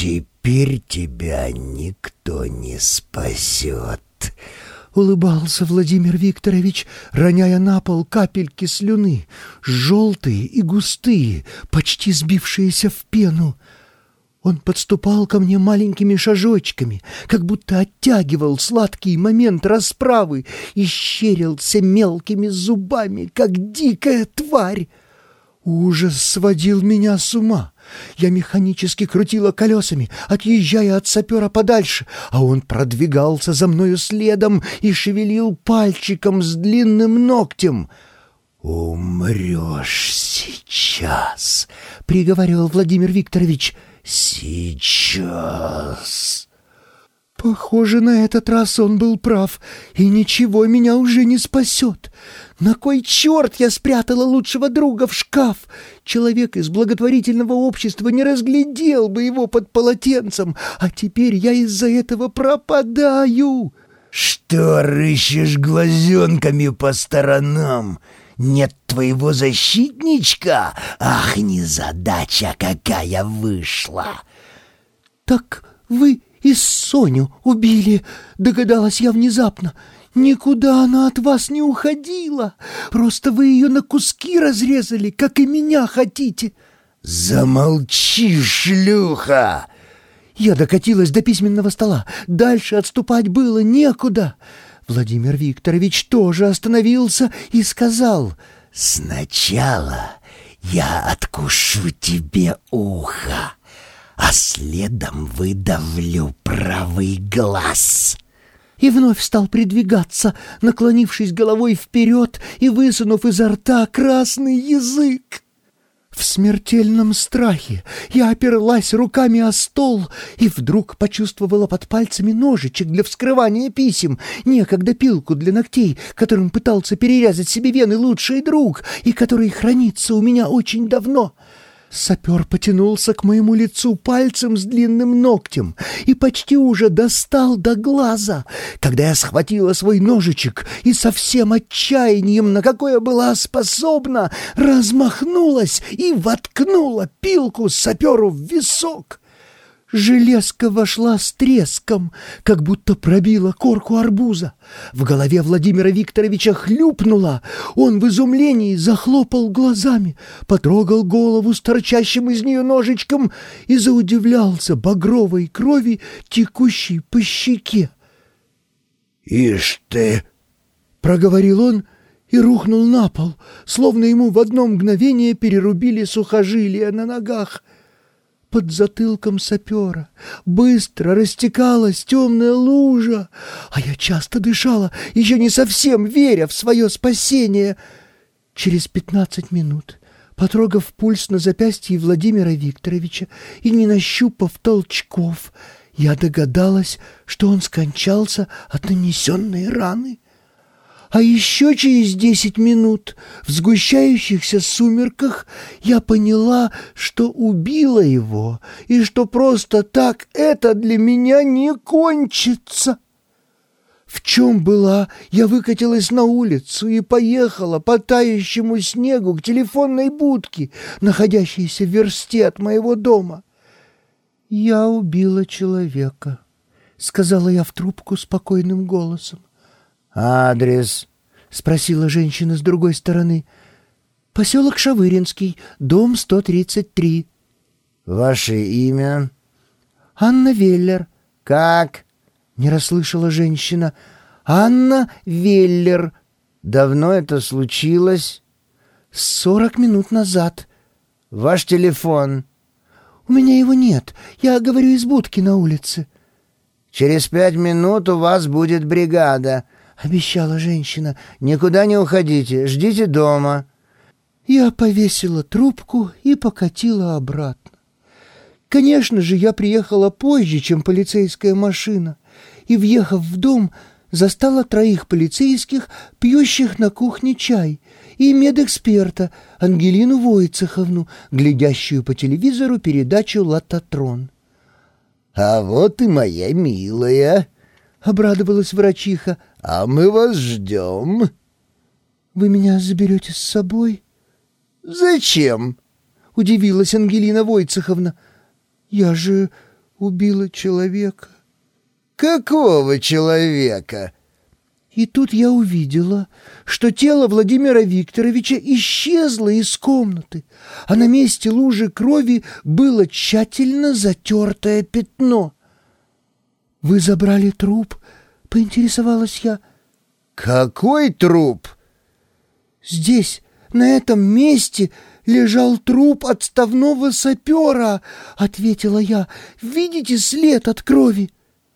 теперь тебя никто не спасет. Улыбался Владимир Викторович, роняя на пол капельки слюны, желтые и густые, почти сбившиеся в пену. Он подступал ко мне маленькими шажочками, как будто оттягивал сладкий момент расправы и щерился мелкими зубами, как дикая тварь. Ужас сводил меня с ума. Я механически крутила колесами, отъезжая от сапера подальше, а он продвигался за мною следом и шевелил пальчиком с длинным ногтем. «Умрешь сейчас», — приговаривал Владимир Викторович, — «Сейчас...» Похоже, на этот раз он был прав, и ничего меня уже не спасет. На кой черт я спрятала лучшего друга в шкаф? Человек из благотворительного общества не разглядел бы его под полотенцем, а теперь я из-за этого пропадаю. «Что рыщешь глазенками по сторонам?» Нет твоего защитничка? Ах, незадача какая вышла!» «Так вы и Соню убили!» — догадалась я внезапно. «Никуда она от вас не уходила. Просто вы ее на куски разрезали, как и меня хотите». «Замолчи, шлюха!» Я докатилась до письменного стола. Дальше отступать было некуда. Владимир Викторович тоже остановился и сказал, «Сначала я откушу тебе ухо, а следом выдавлю правый глаз». И вновь стал придвигаться, наклонившись головой вперед и высунув изо рта красный язык. В смертельном страхе я оперлась руками о стол и вдруг почувствовала под пальцами ножичек для вскрывания писем, некогда пилку для ногтей, которым пытался перерезать себе вены лучший друг и который хранится у меня очень давно — Сапер потянулся к моему лицу пальцем с длинным ногтем и почти уже достал до глаза, когда я схватила свой ножичек и со всем отчаянием, на какое была способна, размахнулась и воткнула пилку саперу в висок. Железка вошла с треском, как будто пробила корку арбуза. В голове Владимира Викторовича хлюпнула. Он в изумлении захлопал глазами, потрогал голову с торчащим из нее ножичком и заудивлялся багровой крови, текущей по щеке. «Ишь ты!» — проговорил он и рухнул на пол, словно ему в одно мгновение перерубили сухожилия на ногах — под затылком сапера. Быстро растекалась темная лужа, а я часто дышала, еще не совсем веря в свое спасение. Через пятнадцать минут, потрогав пульс на запястье Владимира Викторовича и не нащупав толчков, я догадалась, что он скончался от нанесенной раны. А еще через десять минут в сгущающихся сумерках я поняла, что убила его, и что просто так это для меня не кончится. В чем была, я выкатилась на улицу и поехала по тающему снегу к телефонной будке, находящейся в версте от моего дома. «Я убила человека», — сказала я в трубку спокойным голосом. «Адрес?» — спросила женщина с другой стороны. «Поселок Шавыринский, дом 133». «Ваше имя?» «Анна Веллер». «Как?» — не расслышала женщина. «Анна Веллер». «Давно это случилось?» «Сорок минут назад». «Ваш телефон?» «У меня его нет. Я говорю из будки на улице». «Через пять минут у вас будет бригада. — обещала женщина. «Никуда не уходите, ждите дома». Я повесила трубку и покатила обратно. Конечно же, я приехала позже, чем полицейская машина, и, въехав в дом, застала троих полицейских, пьющих на кухне чай, и медэксперта Ангелину Войцеховну, глядящую по телевизору передачу «Лототрон». «А вот и моя милая», — обрадовалась врачиха. «А мы вас ждем». «Вы меня заберете с собой?» «Зачем?» — удивилась Ангелина Войцеховна. «Я же убила человека. Какого человека? И тут я увидела, что тело Владимира Викторовича исчезло из комнаты, а на месте лужи крови было тщательно затертое пятно. «Вы забрали труп?» — поинтересовалась я. «Какой труп?» «Здесь, на этом месте, лежал труп отставного сапера», — ответила я. «Видите след от крови?»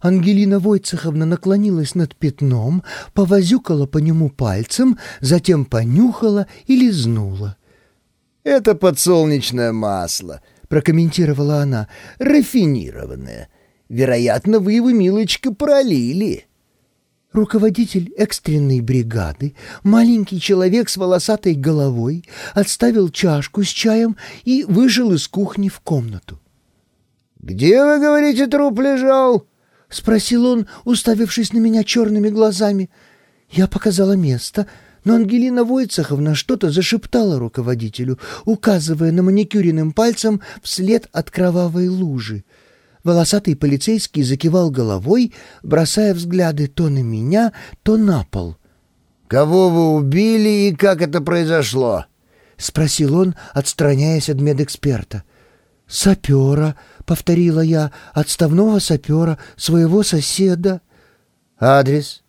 Ангелина Войцеховна наклонилась над пятном, повозюкала по нему пальцем, затем понюхала и лизнула. «Это подсолнечное масло», — прокомментировала она, — «рафинированное. Вероятно, вы его, милочка, пролили». Руководитель экстренной бригады, маленький человек с волосатой головой, отставил чашку с чаем и вышел из кухни в комнату. «Где, вы говорите, труп лежал?» — спросил он, уставившись на меня черными глазами. Я показала место, но Ангелина Войцеховна что-то зашептала руководителю, указывая на маникюренным пальцем вслед от кровавой лужи. Волосатый полицейский закивал головой, бросая взгляды то на меня, то на пол. «Кого вы убили и как это произошло?» — спросил он, отстраняясь от медэксперта. «Сапера», — повторила я, — «отставного сапера, своего соседа». «Адрес?»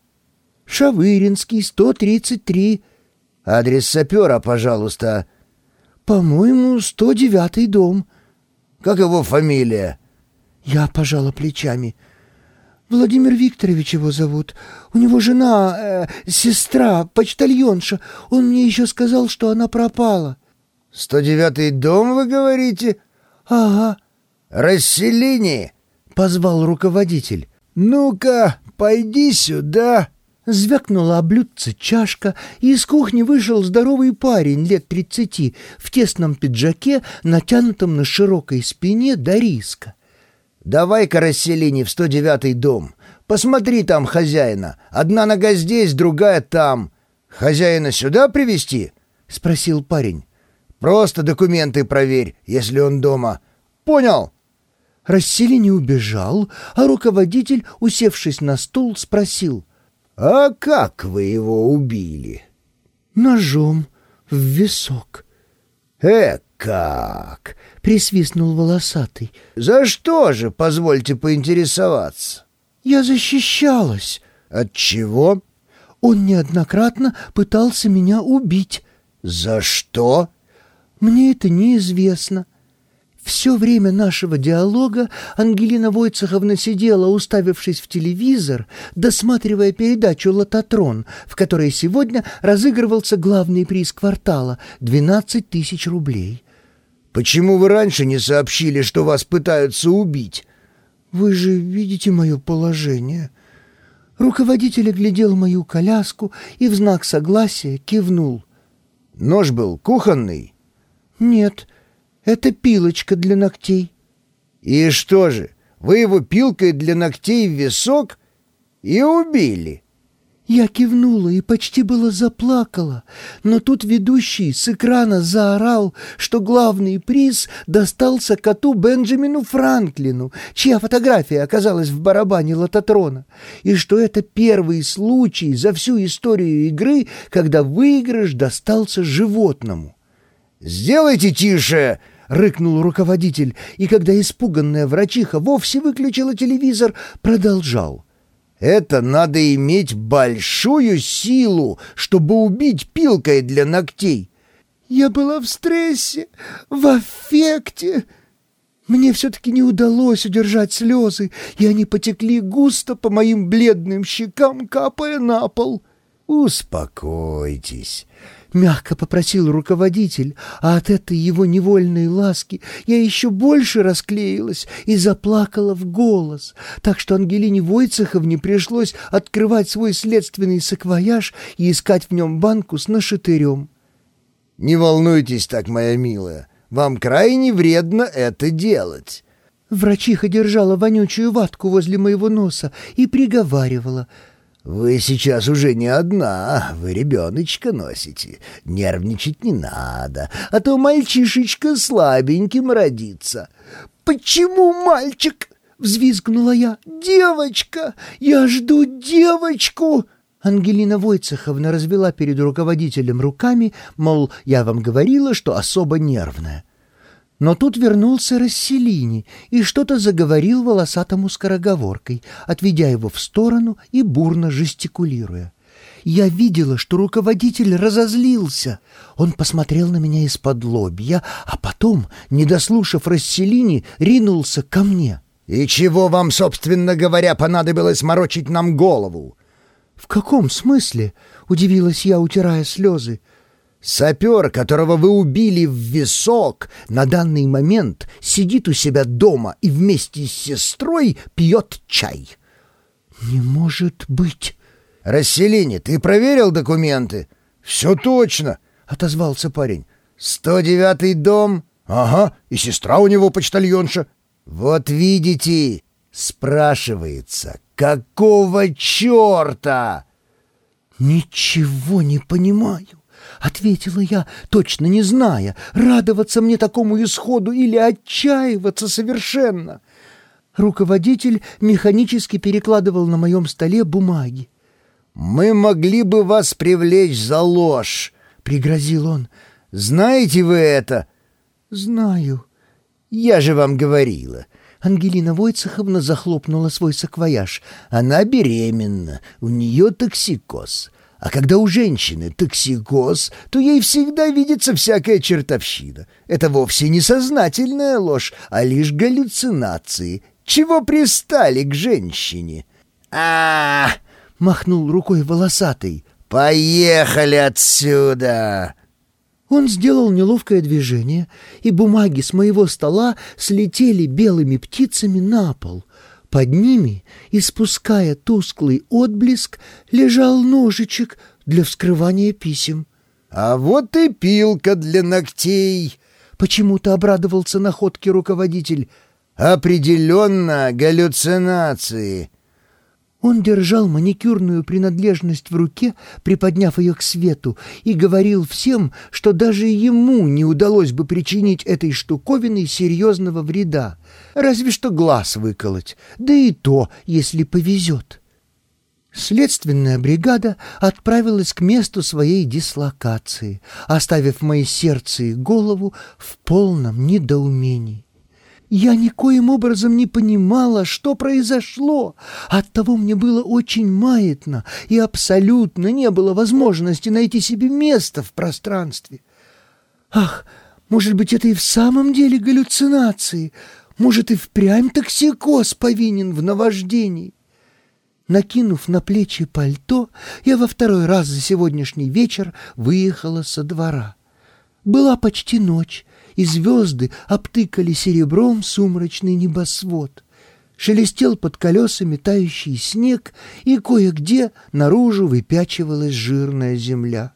«Шавыринский, 133». «Адрес сапера, пожалуйста». «По-моему, 109-й дом». «Как его фамилия?» Я пожала плечами. «Владимир Викторович его зовут. У него жена, э, сестра, почтальонша. Он мне еще сказал, что она пропала». «Сто девятый дом, вы говорите?» «Ага». «Расселение!» — позвал руководитель. «Ну-ка, пойди сюда!» Звякнула о блюдце чашка, и из кухни вышел здоровый парень лет тридцати в тесном пиджаке, натянутом на широкой спине до риска. «Давай-ка расселение в сто девятый дом. Посмотри там хозяина. Одна нога здесь, другая там. Хозяина сюда привести? спросил парень. «Просто документы проверь, если он дома. Понял?» Расселение убежал, а руководитель, усевшись на стул, спросил. «А как вы его убили?» «Ножом в висок». «Э, как?» — присвистнул волосатый. «За что же, позвольте поинтересоваться?» «Я защищалась». «От чего?» «Он неоднократно пытался меня убить». «За что?» «Мне это неизвестно». Все время нашего диалога Ангелина Войцеховна сидела, уставившись в телевизор, досматривая передачу «Лототрон», в которой сегодня разыгрывался главный приз квартала — 12 тысяч рублей. «Почему вы раньше не сообщили, что вас пытаются убить?» «Вы же видите мое положение». Руководитель оглядел мою коляску и в знак согласия кивнул. «Нож был кухонный?» «Нет, это пилочка для ногтей». «И что же, вы его пилкой для ногтей в висок и убили?» Я кивнула и почти было заплакала, но тут ведущий с экрана заорал, что главный приз достался коту Бенджамину Франклину, чья фотография оказалась в барабане лототрона, и что это первый случай за всю историю игры, когда выигрыш достался животному. «Сделайте тише!» — рыкнул руководитель, и когда испуганная врачиха вовсе выключила телевизор, продолжал — это надо иметь большую силу, чтобы убить пилкой для ногтей. Я была в стрессе, в аффекте. Мне все-таки не удалось удержать слезы, и они потекли густо по моим бледным щекам, капая на пол. «Успокойтесь», — мягко попросил руководитель, а от этой его невольной ласки я еще больше расклеилась и заплакала в голос, так что Ангелине Войцеховне пришлось открывать свой следственный саквояж и искать в нем банку с нашатырем. «Не волнуйтесь так, моя милая, вам крайне вредно это делать». Врачиха держала вонючую ватку возле моего носа и приговаривала — «Вы сейчас уже не одна, вы ребеночка носите. Нервничать не надо, а то мальчишечка слабеньким родится». «Почему мальчик?» —— взвизгнула я. «Девочка! Я жду девочку!» Ангелина Войцеховна развела перед руководителем руками, мол, я вам говорила, что особо нервная. Но тут вернулся Расселини и что-то заговорил волосатому скороговоркой, отведя его в сторону и бурно жестикулируя. Я видела, что руководитель разозлился. Он посмотрел на меня из-под лобья, а потом, не дослушав Расселини, ринулся ко мне. «И чего вам, собственно говоря, понадобилось морочить нам голову?» «В каком смысле?» — удивилась я, утирая слезы. «Сапер, которого вы убили в висок, на данный момент сидит у себя дома и вместе с сестрой пьет чай». «Не может быть!» «Расселини, ты проверил документы?» «Все точно», — отозвался парень. «Сто девятый дом?» «Ага, и сестра у него почтальонша». «Вот видите, спрашивается, какого черта?» «Ничего не понимаю», — ответила я, точно не зная, радоваться мне такому исходу или отчаиваться совершенно. Руководитель механически перекладывал на моем столе бумаги. «Мы могли бы вас привлечь за ложь», — пригрозил он. «Знаете вы это?» «Знаю». «Я же вам говорила». Ангелина Войцеховна захлопнула свой саквояж. «Она беременна, у нее токсикоз. А когда у женщины токсикоз, то ей всегда видится всякая чертовщина. Это вовсе не сознательная ложь, а лишь галлюцинации. Чего пристали к женщине?» «А-а-а!» — махнул рукой волосатый. «Поехали отсюда!» Он сделал неловкое движение, и бумаги с моего стола слетели белыми птицами на пол. Под ними, испуская тусклый отблеск, лежал ножичек для вскрывания писем. «А вот и пилка для ногтей!» — почему-то обрадовался находке руководитель. «Определенно галлюцинации!» Он держал маникюрную принадлежность в руке, приподняв ее к свету, и говорил всем, что даже ему не удалось бы причинить этой штуковиной серьезного вреда, разве что глаз выколоть, да и то, если повезет. Следственная бригада отправилась к месту своей дислокации, оставив мои сердце и голову в полном недоумении. Я никоим образом не понимала, что произошло. Оттого мне было очень маятно, и абсолютно не было возможности найти себе место в пространстве. Ах, может быть, это и в самом деле галлюцинации? Может, и впрямь токсикоз повинен в наваждении? Накинув на плечи пальто, я во второй раз за сегодняшний вечер выехала со двора. Была почти ночь, и звезды обтыкали серебром сумрачный небосвод. Шелестел под колесами тающий снег, и кое-где наружу выпячивалась жирная земля.